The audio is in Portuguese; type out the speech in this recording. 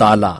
ताला